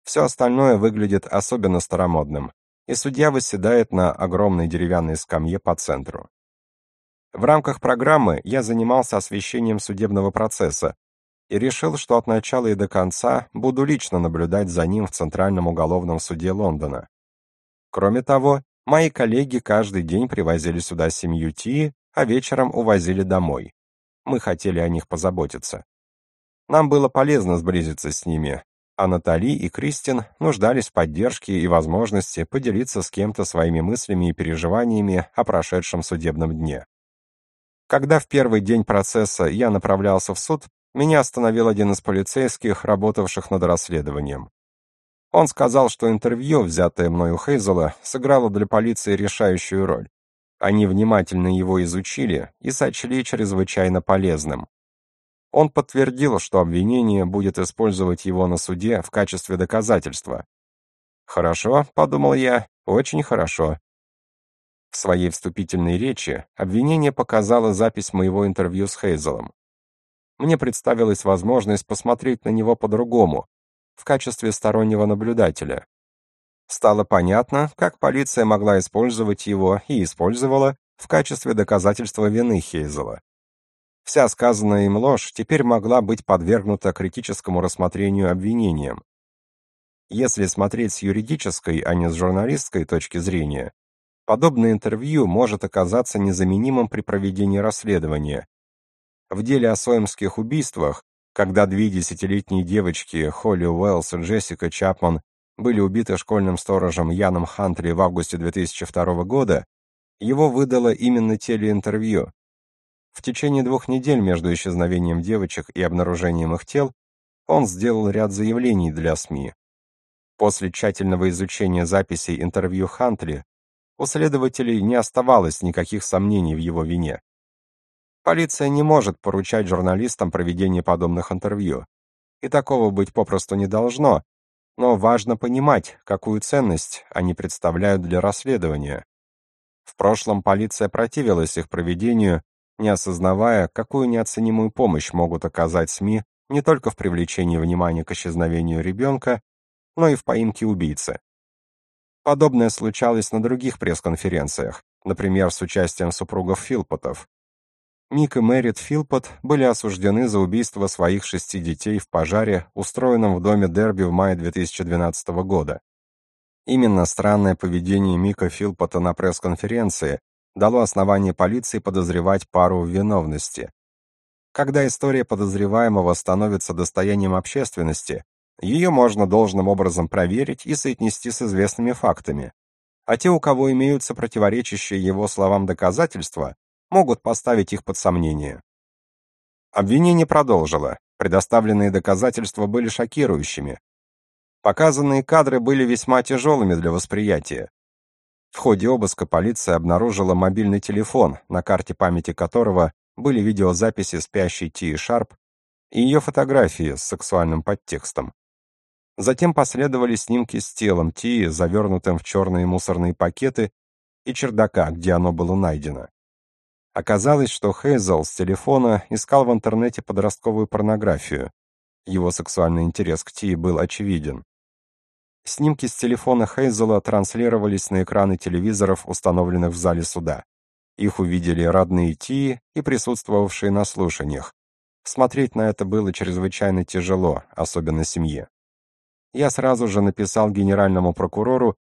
Все остальное выглядит особенно старомодным, и судья восседает на огромной деревянной скамье по центру. В рамках программы я занимался освещением судебного процесса и решил, что от начала и до конца буду лично наблюдать за ним в Центральном уголовном суде Лондона. Кроме того, мои коллеги каждый день привозили сюда семью Ти, а вечером увозили домой. Мы хотели о них позаботиться. Нам было полезно сблизиться с ними, а Натали и Кристин нуждались в поддержке и возможности поделиться с кем-то своими мыслями и переживаниями о прошедшем судебном дне. Когда в первый день процесса я направлялся в суд, меня остановил один из полицейских, работавших над расследованием. Он сказал, что интервью, взятое мною у Хейзела, сыграло для полиции решающую роль. Они внимательно его изучили и сочли чрезвычайно полезным. Он подтвердил, что обвинение будет использовать его на суде в качестве доказательства. «Хорошо», — подумал я, — «очень хорошо». В своей вступительной речи обвинение показало запись моего интервью с Хейзелом. Мне представилась возможность посмотреть на него по-другому, в качестве стороннего наблюдателя. Стало понятно, как полиция могла использовать его и использовала в качестве доказательства вины Хейзела. Вся сказанная им ложь теперь могла быть подвергнута критическому рассмотрению обвинением. Если смотреть с юридической, а не с журналистской точки зрения, подобное интервью может оказаться незаменимым при проведении расследования. В деле о Соймских убийствах, когда две десятилетние девочки Холли Уэллс и Джессика Чапман были убиты школьным сторожем Яном Хантли в августе 2002 года, его выдало именно телеинтервью. В течение двух недель между исчезновением девочек и обнаружением их тел он сделал ряд заявлений для СМИ. После тщательного изучения записей интервью Хантли, у следователей не оставалось никаких сомнений в его вине. Полиция не может поручать журналистам проведение подобных интервью. И такого быть попросту не должно, но важно понимать, какую ценность они представляют для расследования. В прошлом полиция противилась их проведению, не осознавая, какую неоценимую помощь могут оказать СМИ не только в привлечении внимания к исчезновению ребенка, но и в поимке убийцы. Подобное случалось на других пресс-конференциях, например, с участием супругов Филпотов. Мик и Мэрит Филпот были осуждены за убийство своих шести детей в пожаре, устроенном в доме Дерби в мае 2012 года. Именно странное поведение Мика Филпота на пресс-конференции дало основание полиции подозревать пару в виновности. Когда история подозреваемого становится достоянием общественности, ее можно должным образом проверить и соотнести с известными фактами. А те, у кого имеются противоречащие его словам доказательства, могут поставить их под сомнение. Обвинение продолжило. Предоставленные доказательства были шокирующими. Показанные кадры были весьма тяжелыми для восприятия. В ходе обыска полиция обнаружила мобильный телефон, на карте памяти которого были видеозаписи спящей Ти Шарп и ее фотографии с сексуальным подтекстом. Затем последовали снимки с телом Ти, завернутым в черные мусорные пакеты, и чердака, где оно было найдено. Оказалось, что Хейзел с телефона искал в интернете подростковую порнографию. Его сексуальный интерес к Ти был очевиден. Снимки с телефона Хейзела транслировались на экраны телевизоров, установленных в зале суда. Их увидели родные Ти и присутствовавшие на слушаниях. Смотреть на это было чрезвычайно тяжело, особенно семье. Я сразу же написал генеральному прокурору,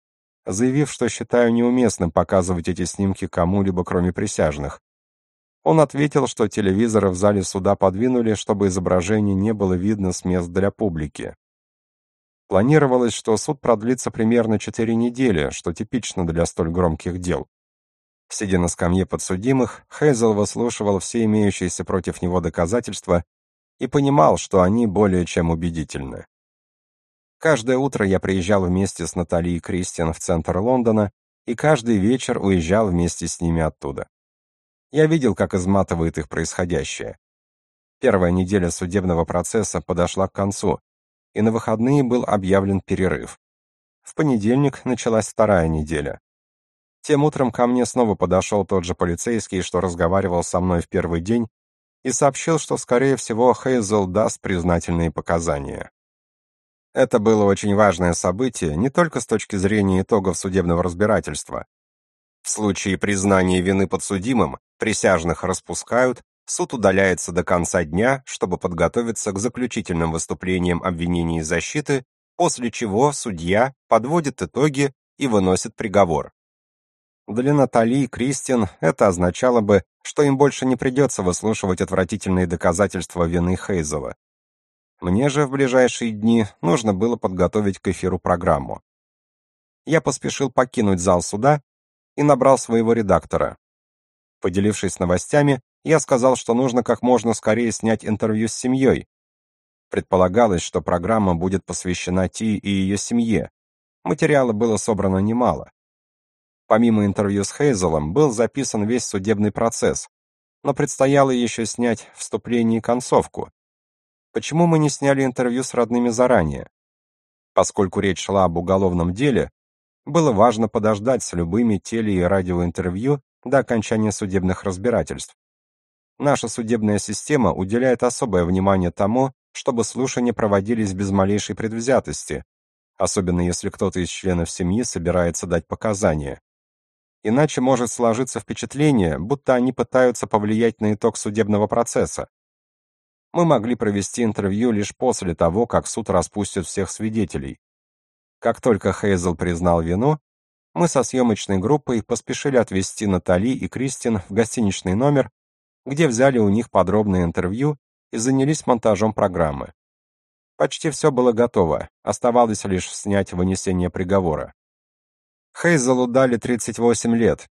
заявив, что считаю неуместным показывать эти снимки кому-либо, кроме присяжных. Он ответил, что телевизоры в зале суда подвинули, чтобы изображение не было видно с мест для публики. Планировалось, что суд продлится примерно 4 недели, что типично для столь громких дел. Сидя на скамье подсудимых, Хейзел выслушивал все имеющиеся против него доказательства и понимал, что они более чем убедительны. Каждое утро я приезжал вместе с Натали и Кристиан в центр Лондона и каждый вечер уезжал вместе с ними оттуда. Я видел, как изматывает их происходящее. Первая неделя судебного процесса подошла к концу, и на выходные был объявлен перерыв. В понедельник началась вторая неделя. Тем утром ко мне снова подошел тот же полицейский, что разговаривал со мной в первый день, и сообщил, что, скорее всего, Хейзел даст признательные показания. Это было очень важное событие не только с точки зрения итогов судебного разбирательства. В случае признания вины подсудимым присяжных распускают, суд удаляется до конца дня, чтобы подготовиться к заключительным выступлениям обвинений и защиты, после чего судья подводит итоги и выносит приговор. Для Натали и Кристин это означало бы, что им больше не придется выслушивать отвратительные доказательства вины Хейзела. Мне же в ближайшие дни нужно было подготовить к эфиру программу. Я поспешил покинуть зал суда и набрал своего редактора. Поделившись новостями, я сказал, что нужно как можно скорее снять интервью с семьей. Предполагалось, что программа будет посвящена Ти и ее семье. Материала было собрано немало. Помимо интервью с Хейзелом, был записан весь судебный процесс, но предстояло еще снять вступление и концовку. Почему мы не сняли интервью с родными заранее? Поскольку речь шла об уголовном деле, было важно подождать с любыми теле- и радиоинтервью до окончания судебных разбирательств. Наша судебная система уделяет особое внимание тому, чтобы слушания проводились без малейшей предвзятости, особенно если кто-то из членов семьи собирается дать показания. Иначе может сложиться впечатление, будто они пытаются повлиять на итог судебного процесса. Мы могли провести интервью лишь после того, как суд распустит всех свидетелей. Как только Хейзел признал вину, мы со съемочной группой поспешили отвезти Натали и Кристин в гостиничный номер, где взяли у них подробное интервью и занялись монтажом программы. Почти все было готово, оставалось лишь снять вынесение приговора. Хейзелу дали 38 лет.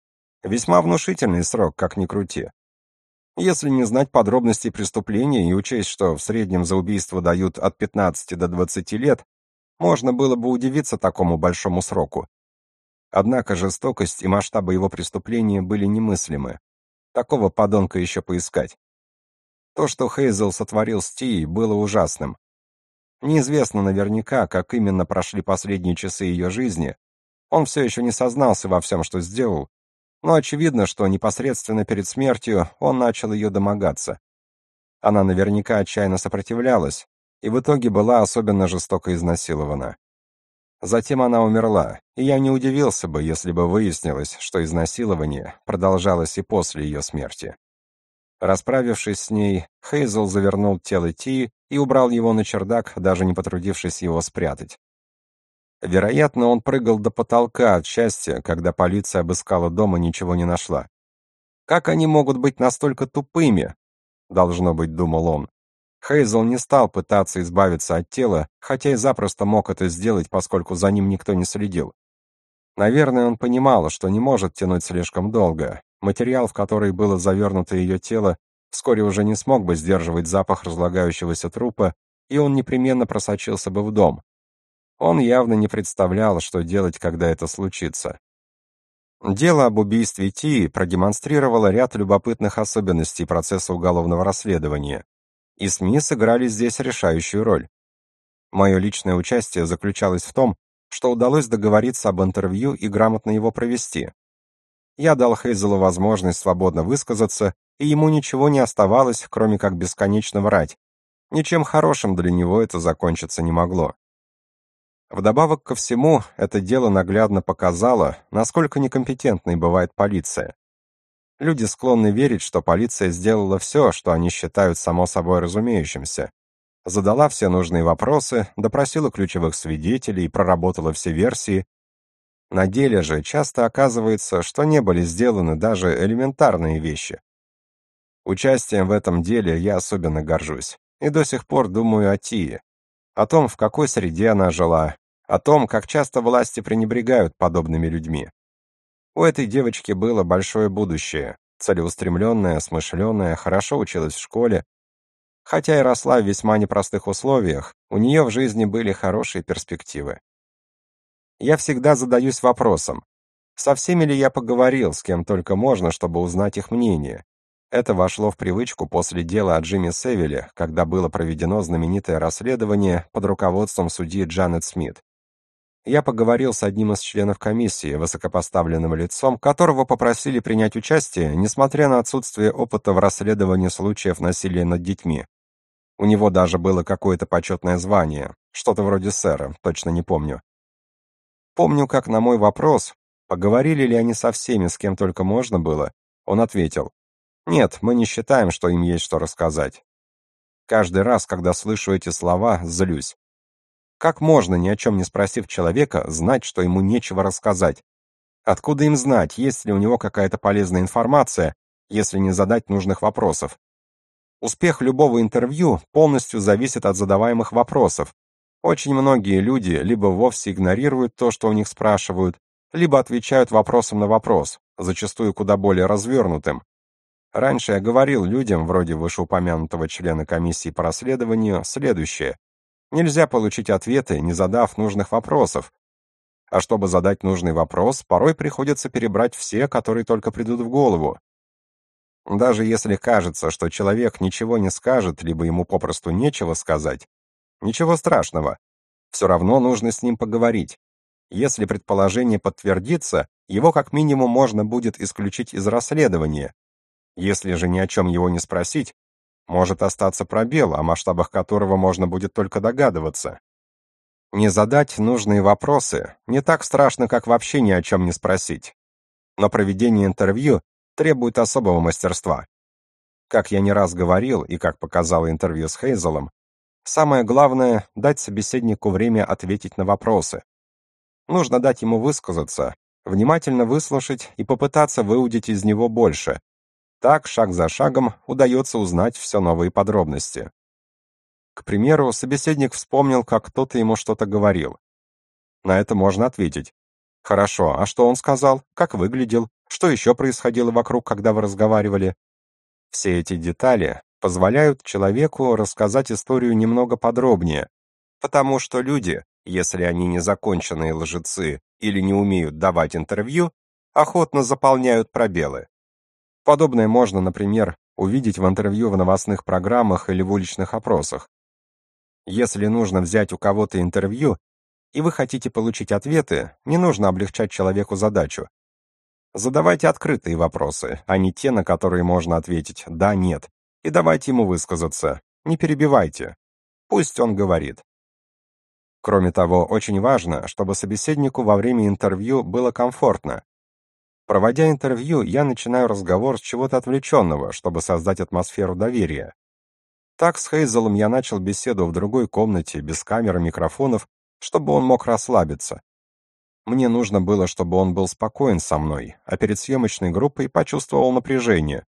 Весьма внушительный срок, как ни крути. Если не знать подробностей преступления и учесть, что в среднем за убийство дают от 15 до 20 лет, можно было бы удивиться такому большому сроку. Однако жестокость и масштабы его преступления были немыслимы. Такого подонка еще поискать. То, что Хейзел сотворил с Тией, было ужасным. Неизвестно наверняка, как именно прошли последние часы ее жизни. Он все еще не сознался во всем, что сделал, но очевидно, что непосредственно перед смертью он начал ее домогаться. Она наверняка отчаянно сопротивлялась, и в итоге была особенно жестоко изнасилована. Затем она умерла, и я не удивился бы, если бы выяснилось, что изнасилование продолжалось и после ее смерти. Расправившись с ней, Хейзел завернул тело Ти и убрал его на чердак, даже не потрудившись его спрятать. Вероятно, он прыгал до потолка от счастья, когда полиция обыскала дом и ничего не нашла. Как они могут быть настолько тупыми? Должно быть, думал он. Хейзел не стал пытаться избавиться от тела, хотя и запросто мог это сделать, поскольку за ним никто не следил. Наверное, он понимал, что не может тянуть слишком долго. Материал, в который было завернуто ее тело, вскоре уже не смог бы сдерживать запах разлагающегося трупа, и он непременно просочился бы в дом. Он явно не представлял, что делать, когда это случится. Дело об убийстве Ти продемонстрировало ряд любопытных особенностей процесса уголовного расследования и СМИ сыграли здесь решающую роль. Мое личное участие заключалось в том, что удалось договориться об интервью и грамотно его провести. Я дал Хейзелу возможность свободно высказаться, и ему ничего не оставалось, кроме как бесконечно врать. Ничем хорошим для него это закончиться не могло. Вдобавок ко всему, это дело наглядно показало, насколько некомпетентной бывает полиция. Люди склонны верить, что полиция сделала все, что они считают само собой разумеющимся. Задала все нужные вопросы, допросила ключевых свидетелей, проработала все версии. На деле же часто оказывается, что не были сделаны даже элементарные вещи. Участием в этом деле я особенно горжусь. И до сих пор думаю о Тие, о том, в какой среде она жила, о том, как часто власти пренебрегают подобными людьми. У этой девочки было большое будущее. Целеустремленная, смышленая, хорошо училась в школе. Хотя и росла в весьма непростых условиях, у нее в жизни были хорошие перспективы. Я всегда задаюсь вопросом, со всеми ли я поговорил, с кем только можно, чтобы узнать их мнение. Это вошло в привычку после дела о Джимми Севиле, когда было проведено знаменитое расследование под руководством судьи Джанет Смит. Я поговорил с одним из членов комиссии, высокопоставленным лицом, которого попросили принять участие, несмотря на отсутствие опыта в расследовании случаев насилия над детьми. У него даже было какое-то почетное звание, что-то вроде сэра, точно не помню. Помню, как на мой вопрос, поговорили ли они со всеми, с кем только можно было, он ответил: "Нет, мы не считаем, что им есть что рассказать". Каждый раз, когда слышу эти слова, злюсь. Как можно, ни о чем не спросив человека, знать, что ему нечего рассказать? Откуда им знать, есть ли у него какая-то полезная информация, если не задать нужных вопросов? Успех любого интервью полностью зависит от задаваемых вопросов. Очень многие люди либо вовсе игнорируют то, что у них спрашивают, либо отвечают вопросом на вопрос, зачастую куда более развернутым. Раньше я говорил людям, вроде вышеупомянутого члена комиссии по расследованию, следующее: Нельзя получить ответы, не задав нужных вопросов. А чтобы задать нужный вопрос, порой приходится перебрать все, которые только придут в голову. Даже если кажется, что человек ничего не скажет, либо ему попросту нечего сказать, ничего страшного. Все равно нужно с ним поговорить. Если предположение подтвердится, его как минимум можно будет исключить из расследования. Если же ни о чем его не спросить, может остаться пробел, о масштабах которого можно будет только догадываться. Не задать нужные вопросы не так страшно, как вообще ни о чем не спросить. Но проведение интервью требует особого мастерства. Как я не раз говорил и как показало интервью с Хейзелом, самое главное дать собеседнику время ответить на вопросы. Нужно дать ему высказаться, внимательно выслушать и попытаться выудить из него больше, так, шаг за шагом, удается узнать все новые подробности. К примеру, собеседник вспомнил, как кто-то ему что-то говорил. На это можно ответить. Хорошо, а что он сказал? Как выглядел? Что еще происходило вокруг, когда вы разговаривали? Все эти детали позволяют человеку рассказать историю немного подробнее, потому что люди Если они незаконченные лжецы или не умеют давать интервью, охотно заполняют пробелы. Подобное можно, например, увидеть в интервью в новостных программах или в уличных опросах. Если нужно взять у кого-то интервью, и вы хотите получить ответы, не нужно облегчать человеку задачу. Задавайте открытые вопросы, а не те, на которые можно ответить «да», «нет», и давайте ему высказаться, не перебивайте. Пусть он говорит. Кроме того, очень важно, чтобы собеседнику во время интервью было комфортно. Проводя интервью, я начинаю разговор с чего-то отвлеченного, чтобы создать атмосферу доверия. Так с Хейзелом я начал беседу в другой комнате, без камер и микрофонов, чтобы он мог расслабиться. Мне нужно было, чтобы он был спокоен со мной, а перед съемочной группой почувствовал напряжение.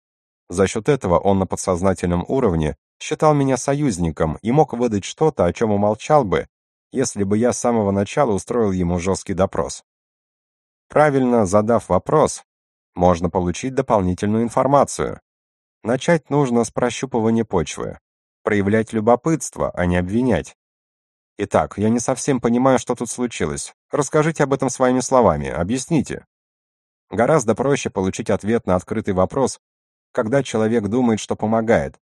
За счет этого он на подсознательном уровне считал меня союзником и мог выдать что-то, о чем умолчал бы, если бы я с самого начала устроил ему жесткий допрос. Правильно задав вопрос, можно получить дополнительную информацию. Начать нужно с прощупывания почвы. Проявлять любопытство, а не обвинять. Итак, я не совсем понимаю, что тут случилось. Расскажите об этом своими словами, объясните. Гораздо проще получить ответ на открытый вопрос, когда человек думает, что помогает.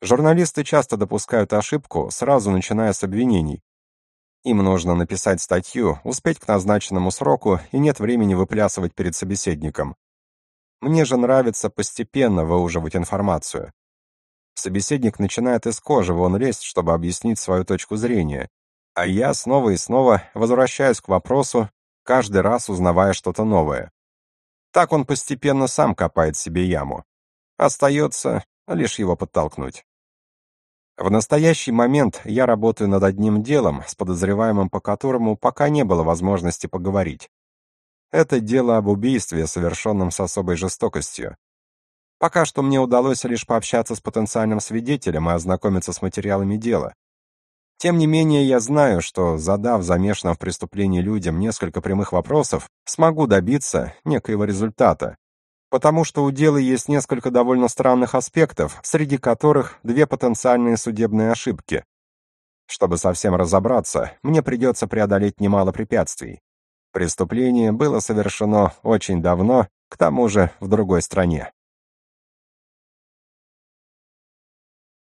Журналисты часто допускают ошибку, сразу начиная с обвинений, им нужно написать статью, успеть к назначенному сроку, и нет времени выплясывать перед собеседником. Мне же нравится постепенно выуживать информацию. Собеседник начинает из кожи вон лезть, чтобы объяснить свою точку зрения, а я снова и снова возвращаюсь к вопросу, каждый раз узнавая что-то новое. Так он постепенно сам копает себе яму. Остается лишь его подтолкнуть. В настоящий момент я работаю над одним делом, с подозреваемым по которому пока не было возможности поговорить. Это дело об убийстве, совершенном с особой жестокостью. Пока что мне удалось лишь пообщаться с потенциальным свидетелем и ознакомиться с материалами дела. Тем не менее, я знаю, что, задав замешанным в преступлении людям несколько прямых вопросов, смогу добиться некоего результата, потому что у дела есть несколько довольно странных аспектов, среди которых две потенциальные судебные ошибки. Чтобы совсем разобраться, мне придется преодолеть немало препятствий. Преступление было совершено очень давно, к тому же в другой стране.